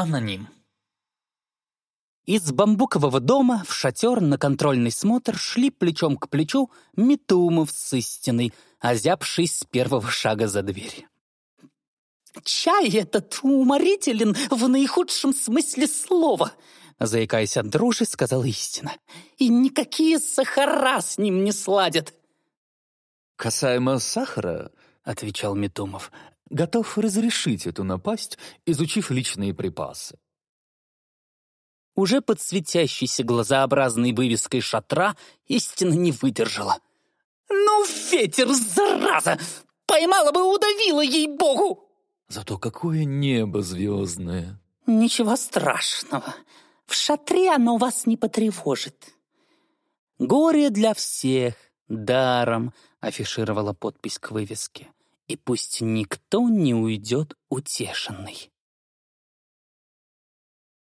Аноним. Из бамбукового дома в шатер на контрольный смотр шли плечом к плечу Метумов с истиной, озябшись с первого шага за дверь. «Чай этот уморителен в наихудшем смысле слова», заикаясь от дружи, сказала истина. «И никакие сахара с ним не сладят». «Касаемо сахара», — отвечал Метумов, «готов разрешить эту напасть, изучив личные припасы. Уже под светящейся глазообразной вывеской шатра истина не выдержала. «Ну, ветер, зараза! Поймала бы, удавила ей-богу!» «Зато какое небо звездное!» «Ничего страшного. В шатре оно вас не потревожит». «Горе для всех, даром», — афишировала подпись к вывеске. «И пусть никто не уйдет утешенный».